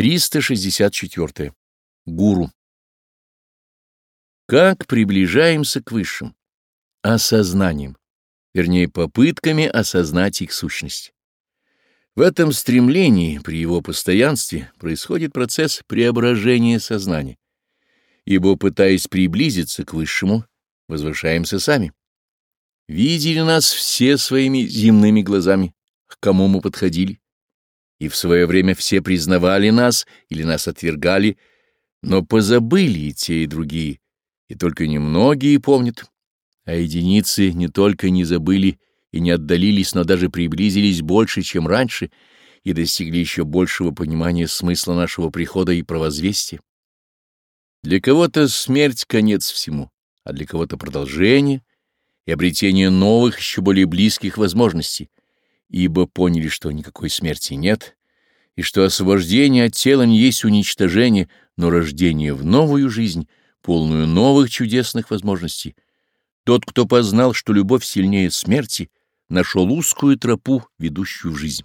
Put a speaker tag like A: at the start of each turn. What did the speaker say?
A: 364. Гуру. Как приближаемся к Высшим? Осознанием, вернее, попытками осознать их сущность. В этом стремлении, при его постоянстве, происходит процесс преображения сознания, ибо, пытаясь приблизиться к Высшему, возвышаемся сами. Видели нас все своими земными глазами, к кому мы подходили, и в свое время все признавали нас или нас отвергали, но позабыли и те, и другие, и только немногие помнят, а единицы не только не забыли и не отдалились, но даже приблизились больше, чем раньше, и достигли еще большего понимания смысла нашего прихода и провозвестия. Для кого-то смерть — конец всему, а для кого-то продолжение и обретение новых, еще более близких возможностей — ибо поняли, что никакой смерти нет, и что освобождение от тела не есть уничтожение, но рождение в новую жизнь, полную новых чудесных возможностей. Тот, кто познал, что любовь сильнее смерти, нашел узкую тропу, ведущую в жизнь.